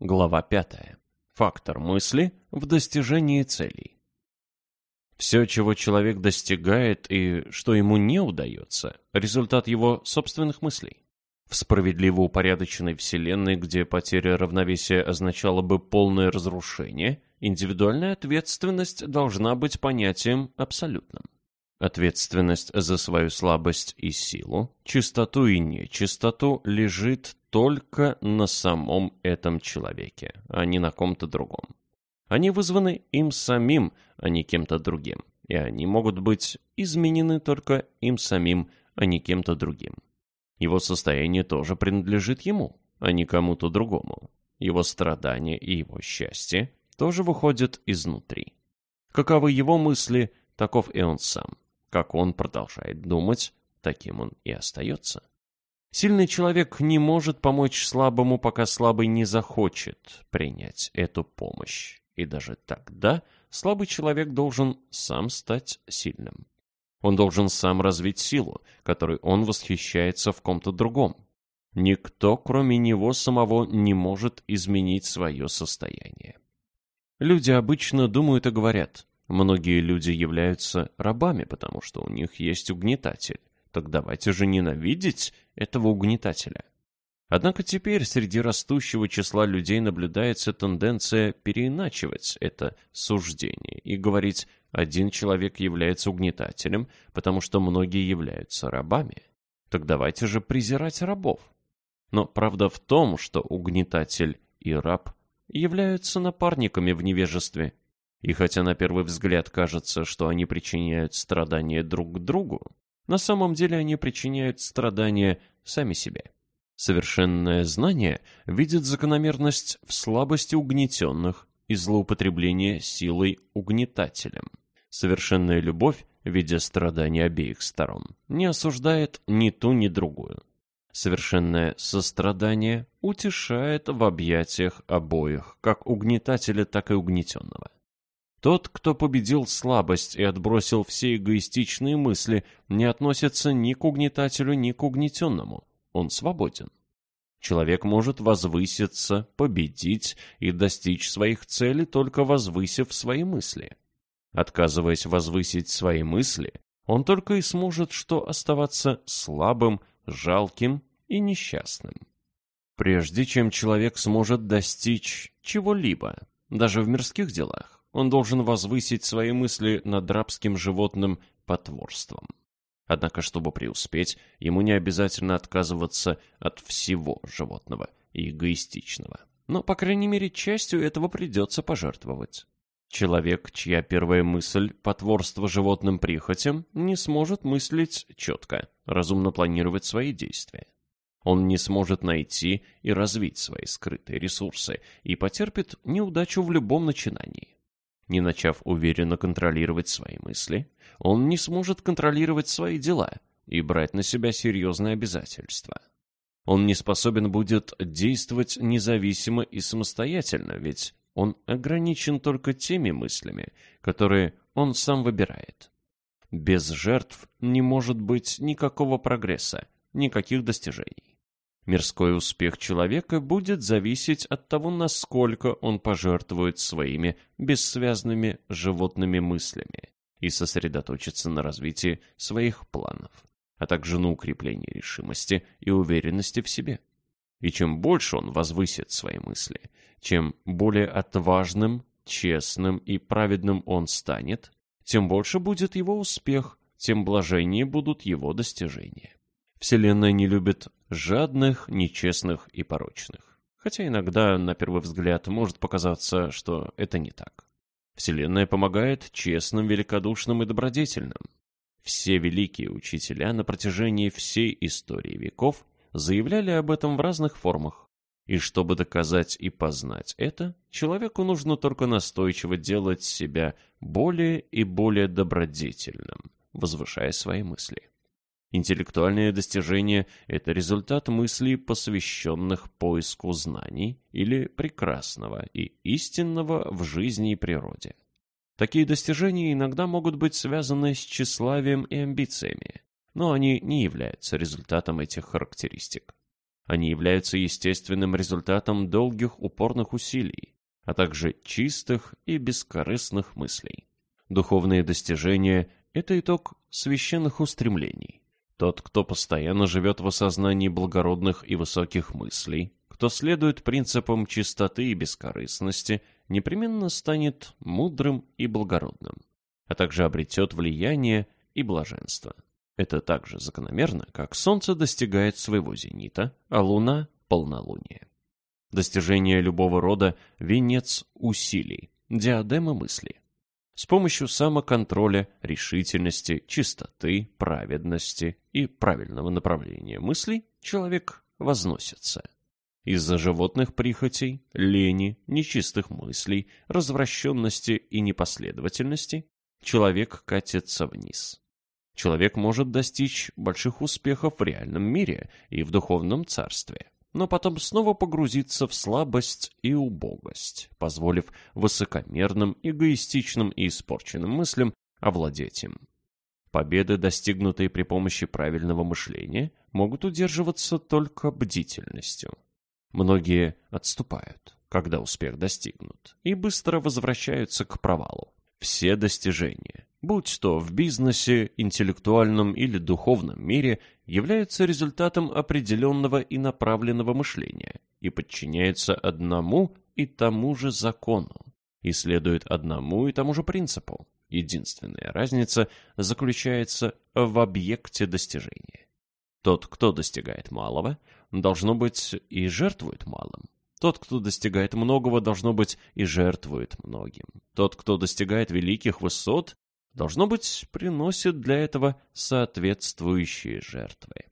Глава 5. Фактор мысли в достижении целей. Все, чего человек достигает и что ему не удается, результат его собственных мыслей. В справедливо упорядоченной вселенной, где потеря равновесия означала бы полное разрушение, индивидуальная ответственность должна быть понятием абсолютным. Ответственность за свою слабость и силу, чистоту и нечистоту лежит только на самом этом человеке, а не на ком-то другом. Они вызваны им самим, а не кем-то другим, и они могут быть изменены только им самим, а не кем-то другим. Его состояние тоже принадлежит ему, а не кому-то другому. Его страдания и его счастье тоже выходят изнутри. Каковы его мысли, таков и он сам. Как он продолжает думать, таким он и остается. Сильный человек не может помочь слабому, пока слабый не захочет принять эту помощь. И даже тогда слабый человек должен сам стать сильным. Он должен сам развить силу, которой он восхищается в ком-то другом. Никто, кроме него самого, не может изменить свое состояние. Люди обычно думают и говорят, многие люди являются рабами, потому что у них есть угнетатель. Так давайте же ненавидеть этого угнетателя. Однако теперь среди растущего числа людей наблюдается тенденция переиначивать это суждение и говорить один человек является угнетателем, потому что многие являются рабами. Так давайте же презирать рабов. Но правда в том, что угнетатель и раб являются напарниками в невежестве. И хотя на первый взгляд кажется, что они причиняют страдания друг другу, на самом деле они причиняют страдания сами себе. Совершенное знание видит закономерность в слабости угнетенных и злоупотребление силой угнетателем. Совершенная любовь, видя страдания обеих сторон, не осуждает ни ту, ни другую. Совершенное сострадание утешает в объятиях обоих, как угнетателя, так и угнетенного. Тот, кто победил слабость и отбросил все эгоистичные мысли, не относится ни к угнетателю, ни к угнетенному. Он свободен. Человек может возвыситься, победить и достичь своих целей, только возвысив свои мысли. Отказываясь возвысить свои мысли, он только и сможет что оставаться слабым, жалким и несчастным. Прежде чем человек сможет достичь чего-либо, даже в мирских делах, он должен возвысить свои мысли над рабским животным потворством. Однако, чтобы преуспеть, ему не обязательно отказываться от всего животного и эгоистичного. Но, по крайней мере, частью этого придется пожертвовать. Человек, чья первая мысль – потворство животным прихотям, не сможет мыслить четко, разумно планировать свои действия. Он не сможет найти и развить свои скрытые ресурсы и потерпит неудачу в любом начинании. Не начав уверенно контролировать свои мысли, он не сможет контролировать свои дела и брать на себя серьезные обязательства. Он не способен будет действовать независимо и самостоятельно, ведь он ограничен только теми мыслями, которые он сам выбирает. Без жертв не может быть никакого прогресса, никаких достижений. Мирской успех человека будет зависеть от того, насколько он пожертвует своими бессвязными животными мыслями и сосредоточится на развитии своих планов, а также на укреплении решимости и уверенности в себе. И чем больше он возвысит свои мысли, чем более отважным, честным и праведным он станет, тем больше будет его успех, тем блаженнее будут его достижения. Вселенная не любит жадных, нечестных и порочных. Хотя иногда, на первый взгляд, может показаться, что это не так. Вселенная помогает честным, великодушным и добродетельным. Все великие учителя на протяжении всей истории веков заявляли об этом в разных формах. И чтобы доказать и познать это, человеку нужно только настойчиво делать себя более и более добродетельным, возвышая свои мысли. Интеллектуальные достижения – это результат мыслей, посвященных поиску знаний или прекрасного и истинного в жизни и природе. Такие достижения иногда могут быть связаны с тщеславием и амбициями, но они не являются результатом этих характеристик. Они являются естественным результатом долгих упорных усилий, а также чистых и бескорыстных мыслей. Духовные достижения – это итог священных устремлений. Тот, кто постоянно живет в осознании благородных и высоких мыслей, кто следует принципам чистоты и бескорыстности, непременно станет мудрым и благородным, а также обретет влияние и блаженство. Это так же закономерно, как Солнце достигает своего зенита, а Луна — полнолуния. Достижение любого рода — венец усилий, диадема мысли. С помощью самоконтроля, решительности, чистоты, праведности и правильного направления мыслей человек возносится. Из-за животных прихотей, лени, нечистых мыслей, развращенности и непоследовательности человек катится вниз человек может достичь больших успехов в реальном мире и в духовном царстве, но потом снова погрузиться в слабость и убогость, позволив высокомерным, эгоистичным и испорченным мыслям овладеть им. Победы, достигнутые при помощи правильного мышления, могут удерживаться только бдительностью. Многие отступают, когда успех достигнут, и быстро возвращаются к провалу. Все достижения, будь то в бизнесе, интеллектуальном или духовном мире, являются результатом определенного и направленного мышления и подчиняются одному и тому же закону и следуют одному и тому же принципу. Единственная разница заключается в объекте достижения. Тот, кто достигает малого, должно быть и жертвует малым. Тот, кто достигает многого, должно быть и жертвует многим. Тот, кто достигает великих высот, должно быть, приносит для этого соответствующие жертвы.